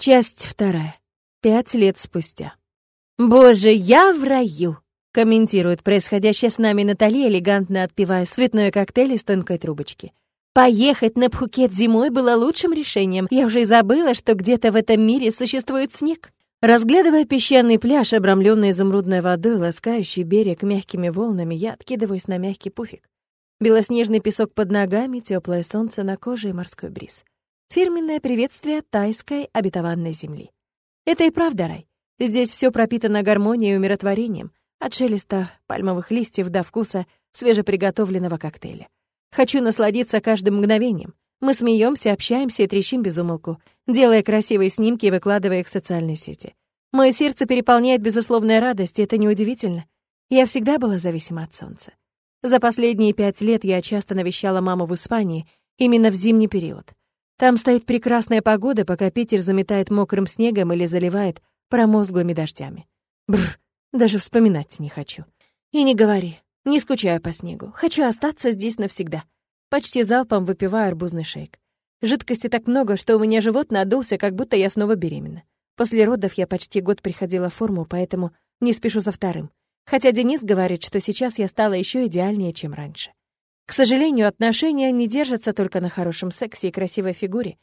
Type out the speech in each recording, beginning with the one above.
Часть вторая. Пять лет спустя. «Боже, я в раю!» — комментирует происходящее с нами Натали, элегантно отпивая цветной коктейль из тонкой трубочки. «Поехать на Пхукет зимой было лучшим решением. Я уже и забыла, что где-то в этом мире существует снег». Разглядывая песчаный пляж, обрамленный изумрудной водой, ласкающий берег мягкими волнами, я откидываюсь на мягкий пуфик. Белоснежный песок под ногами, теплое солнце на коже и морской бриз. Фирменное приветствие тайской обетованной земли. Это и правда рай. Здесь все пропитано гармонией и умиротворением, от шелеста пальмовых листьев до вкуса свежеприготовленного коктейля. Хочу насладиться каждым мгновением. Мы смеемся, общаемся и трещим без умолку, делая красивые снимки и выкладывая их в социальные сети. Мое сердце переполняет безусловная радость, и это неудивительно. Я всегда была зависима от солнца. За последние пять лет я часто навещала маму в Испании, именно в зимний период. Там стоит прекрасная погода, пока Питер заметает мокрым снегом или заливает промозглыми дождями. Бррр, даже вспоминать не хочу. И не говори, не скучаю по снегу. Хочу остаться здесь навсегда. Почти залпом выпиваю арбузный шейк. Жидкости так много, что у меня живот надулся, как будто я снова беременна. После родов я почти год приходила в форму, поэтому не спешу за вторым. Хотя Денис говорит, что сейчас я стала еще идеальнее, чем раньше. К сожалению, отношения не держатся только на хорошем сексе и красивой фигуре.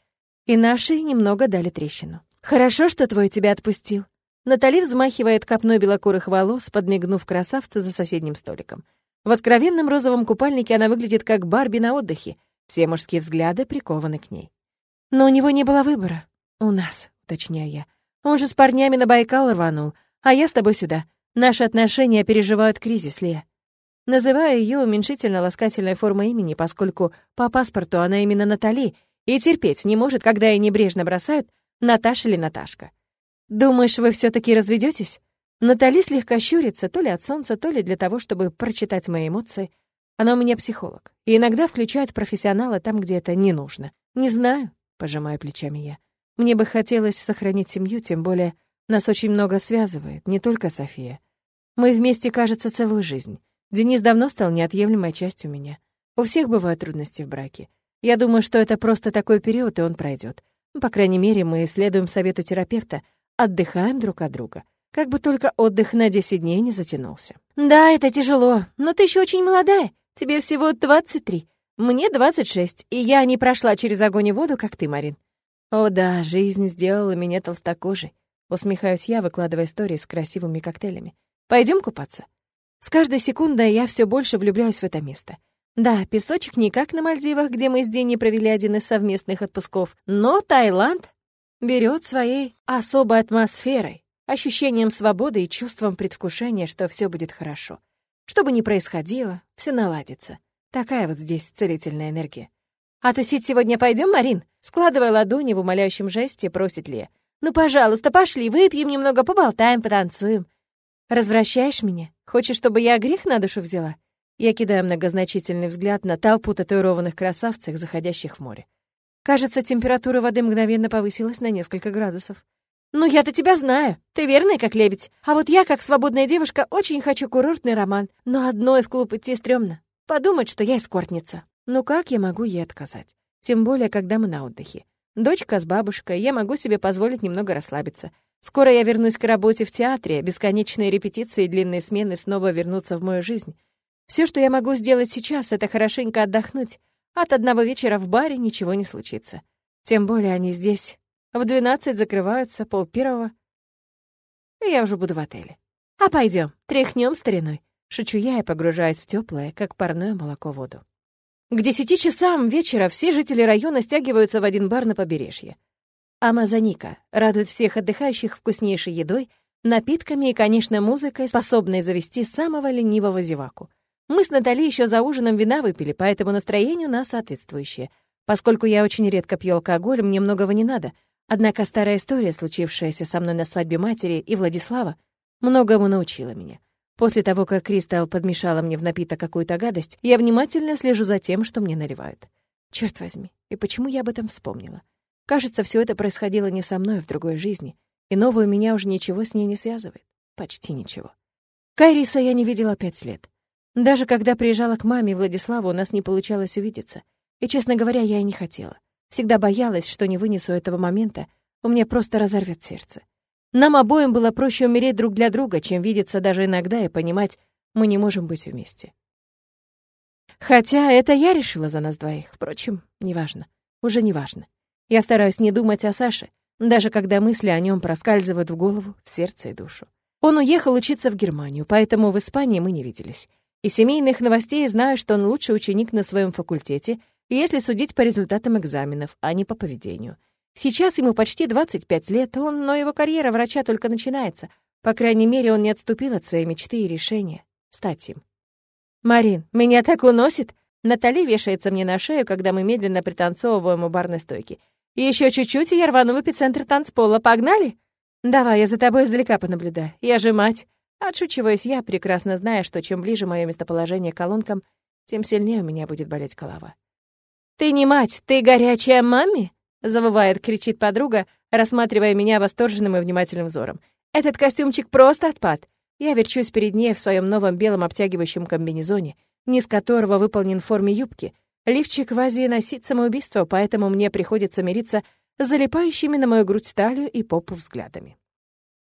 И наши немного дали трещину. «Хорошо, что твой тебя отпустил». Натали взмахивает копной белокурых волос, подмигнув красавцу за соседним столиком. В откровенном розовом купальнике она выглядит как Барби на отдыхе. Все мужские взгляды прикованы к ней. Но у него не было выбора. У нас, уточняю я. Он же с парнями на Байкал рванул, а я с тобой сюда. Наши отношения переживают кризис, Лея. Называю ее уменьшительно-ласкательной формой имени, поскольку по паспорту она именно Натали, и терпеть не может, когда ей небрежно бросают Наташа или Наташка. «Думаешь, вы все таки разведетесь? Натали слегка щурится, то ли от солнца, то ли для того, чтобы прочитать мои эмоции. Она у меня психолог, и иногда включает профессионала там, где это не нужно. «Не знаю», — пожимаю плечами я. «Мне бы хотелось сохранить семью, тем более нас очень много связывает, не только София. Мы вместе, кажется, целую жизнь. Денис давно стал неотъемлемой частью меня. У всех бывают трудности в браке. Я думаю, что это просто такой период, и он пройдет. По крайней мере, мы следуем совету терапевта, отдыхаем друг от друга. Как бы только отдых на 10 дней не затянулся. «Да, это тяжело, но ты еще очень молодая. Тебе всего 23. Мне 26, и я не прошла через огонь и воду, как ты, Марин». «О да, жизнь сделала меня толстокожей», — усмехаюсь я, выкладывая истории с красивыми коктейлями. Пойдем купаться?» С каждой секундой я все больше влюбляюсь в это место. Да, песочек не как на Мальдивах, где мы с Дени провели один из совместных отпусков, но Таиланд берет своей особой атмосферой, ощущением свободы и чувством предвкушения, что все будет хорошо. Что бы ни происходило, все наладится. Такая вот здесь целительная энергия. «А тусить сегодня пойдем, Марин?» Складывая ладони в умоляющем жесте, просит Ле. «Ну, пожалуйста, пошли, выпьем немного, поболтаем, потанцуем». «Развращаешь меня? Хочешь, чтобы я грех на душу взяла?» Я кидаю многозначительный взгляд на толпу татуированных красавцев, заходящих в море. Кажется, температура воды мгновенно повысилась на несколько градусов. «Ну, я-то тебя знаю. Ты верная, как лебедь. А вот я, как свободная девушка, очень хочу курортный роман. Но одной в клуб идти стрёмно. Подумать, что я эскортница. Ну как я могу ей отказать? Тем более, когда мы на отдыхе. Дочка с бабушкой, я могу себе позволить немного расслабиться. Скоро я вернусь к работе в театре, бесконечные репетиции и длинные смены снова вернутся в мою жизнь. Все, что я могу сделать сейчас, это хорошенько отдохнуть. От одного вечера в баре ничего не случится. Тем более они здесь. В двенадцать закрываются, пол первого. И я уже буду в отеле. А пойдем, тряхнем стариной. Шучу я и погружаюсь в теплое, как парное молоко, воду. К десяти часам вечера все жители района стягиваются в один бар на побережье. Амазоника радует всех отдыхающих вкуснейшей едой, напитками и, конечно, музыкой, способной завести самого ленивого зеваку. Мы с Натали еще за ужином вина выпили, поэтому настроение у нас соответствующее. Поскольку я очень редко пью алкоголь, мне многого не надо. Однако старая история, случившаяся со мной на свадьбе матери и Владислава, многому научила меня. После того, как Кристал подмешала мне в напиток какую-то гадость, я внимательно слежу за тем, что мне наливают. Черт возьми, и почему я об этом вспомнила? Кажется, все это происходило не со мной в другой жизни, и новую меня уже ничего с ней не связывает. Почти ничего. Кайриса я не видела пять лет. Даже когда приезжала к маме Владиславу, у нас не получалось увидеться. И, честно говоря, я и не хотела. Всегда боялась, что не вынесу этого момента, у меня просто разорвет сердце. Нам обоим было проще умереть друг для друга, чем видеться даже иногда и понимать, мы не можем быть вместе. Хотя это я решила за нас двоих. Впрочем, неважно. Уже неважно. Я стараюсь не думать о Саше, даже когда мысли о нем проскальзывают в голову, в сердце и душу. Он уехал учиться в Германию, поэтому в Испании мы не виделись. Из семейных новостей знаю, что он лучший ученик на своем факультете, если судить по результатам экзаменов, а не по поведению. Сейчас ему почти 25 лет, он, но его карьера врача только начинается. По крайней мере, он не отступил от своей мечты и решения стать им. «Марин, меня так уносит!» Натали вешается мне на шею, когда мы медленно пританцовываем у барной стойки. Еще чуть-чуть, и я рвану в эпицентр танцпола. Погнали?» «Давай, я за тобой издалека понаблюдаю. Я же мать». Отшучиваюсь я, прекрасно зная, что чем ближе мое местоположение к колонкам, тем сильнее у меня будет болеть голова. «Ты не мать, ты горячая маме?» — завывает, кричит подруга, рассматривая меня восторженным и внимательным взором. «Этот костюмчик просто отпад. Я верчусь перед ней в своем новом белом обтягивающем комбинезоне, низ которого выполнен в форме юбки. Лифчик в Азии носить самоубийство, поэтому мне приходится мириться с залипающими на мою грудь талию и попу взглядами.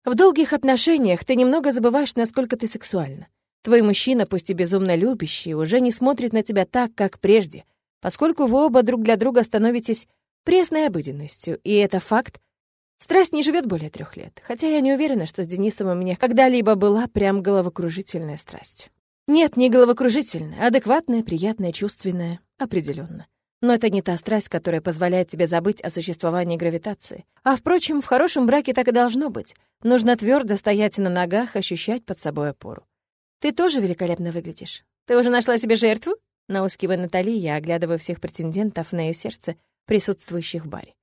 В долгих отношениях ты немного забываешь, насколько ты сексуальна. Твой мужчина, пусть и безумно любящий, уже не смотрит на тебя так, как прежде, поскольку вы оба друг для друга становитесь пресной обыденностью, и это факт. Страсть не живет более трех лет, хотя я не уверена, что с Денисом у меня когда-либо была прям головокружительная страсть. Нет, не головокружительная, адекватная, приятная, чувственная, определенно. Но это не та страсть, которая позволяет тебе забыть о существовании гравитации. А, впрочем, в хорошем браке так и должно быть. Нужно твердо стоять на ногах, ощущать под собой опору. Ты тоже великолепно выглядишь. Ты уже нашла себе жертву? Наускивая Натали, я оглядываю всех претендентов на ее сердце, присутствующих в баре.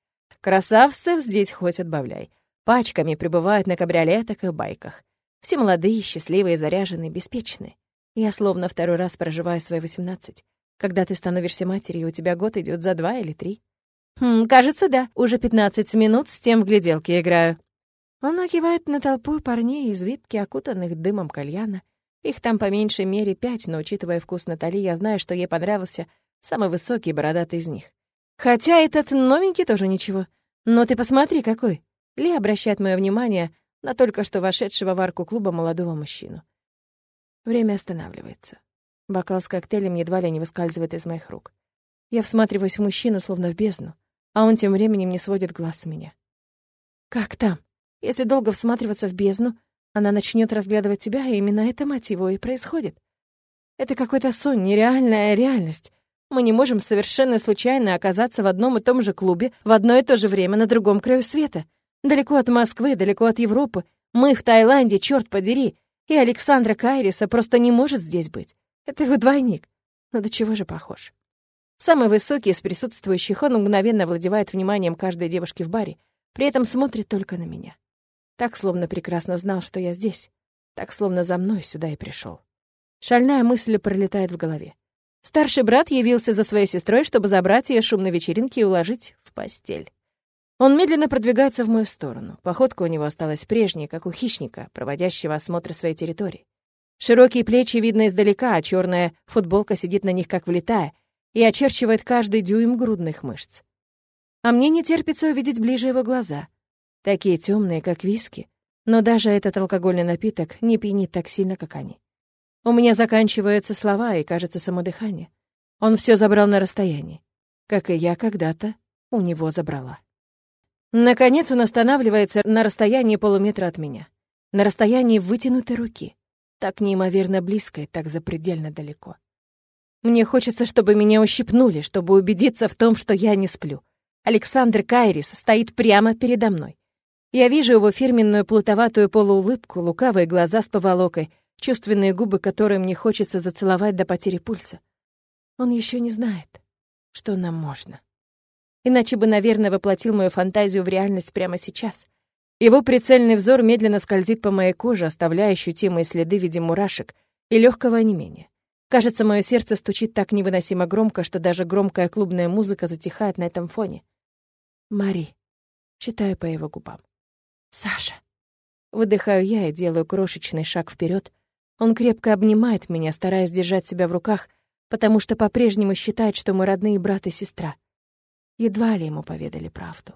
Красавцев здесь хоть отбавляй. Пачками прибывают на кабриолетах и байках. Все молодые, счастливые, заряженные, беспечные. Я словно второй раз проживаю свои восемнадцать. Когда ты становишься матерью, у тебя год идет за два или три. Хм, кажется, да. Уже 15 минут с тем в гляделке играю. Он накивает на толпу парней из випки, окутанных дымом кальяна. Их там по меньшей мере пять, но, учитывая вкус Натали, я знаю, что ей понравился самый высокий бородатый из них. Хотя этот новенький тоже ничего. Но ты посмотри, какой. Ли обращает мое внимание на только что вошедшего в арку клуба молодого мужчину. Время останавливается. Бокал с коктейлем едва ли не выскальзывает из моих рук. Я всматриваюсь в мужчину, словно в бездну, а он тем временем не сводит глаз с меня. «Как там? Если долго всматриваться в бездну, она начнет разглядывать тебя, и именно это мотиво и происходит. Это какой-то сон, нереальная реальность. Мы не можем совершенно случайно оказаться в одном и том же клубе в одно и то же время на другом краю света. Далеко от Москвы, далеко от Европы. Мы в Таиланде, черт подери. И Александра Кайриса просто не может здесь быть. Это его двойник. Но до чего же похож? Самый высокий из присутствующих, он мгновенно владевает вниманием каждой девушки в баре, при этом смотрит только на меня. Так, словно прекрасно знал, что я здесь. Так, словно за мной сюда и пришел. Шальная мысль пролетает в голове. Старший брат явился за своей сестрой, чтобы забрать ее шум на вечеринке и уложить в постель. Он медленно продвигается в мою сторону. Походка у него осталась прежней, как у хищника, проводящего осмотр своей территории. Широкие плечи видно издалека, а черная футболка сидит на них как влитая и очерчивает каждый дюйм грудных мышц. А мне не терпится увидеть ближе его глаза. Такие темные, как виски, но даже этот алкогольный напиток не пьянит так сильно, как они. У меня заканчиваются слова и, кажется, само дыхание. Он все забрал на расстоянии, как и я когда-то у него забрала. Наконец он останавливается на расстоянии полуметра от меня, на расстоянии вытянутой руки так неимоверно близко и так запредельно далеко. Мне хочется, чтобы меня ущипнули, чтобы убедиться в том, что я не сплю. Александр Кайрис стоит прямо передо мной. Я вижу его фирменную плутоватую полуулыбку, лукавые глаза с поволокой, чувственные губы, которые мне хочется зацеловать до потери пульса. Он еще не знает, что нам можно. Иначе бы, наверное, воплотил мою фантазию в реальность прямо сейчас. Его прицельный взор медленно скользит по моей коже, оставляя ощутимые следы в виде мурашек и легкого онемения. Кажется, мое сердце стучит так невыносимо громко, что даже громкая клубная музыка затихает на этом фоне. «Мари», — читаю по его губам. «Саша». Выдыхаю я и делаю крошечный шаг вперед. Он крепко обнимает меня, стараясь держать себя в руках, потому что по-прежнему считает, что мы родные брат и сестра. Едва ли ему поведали правду.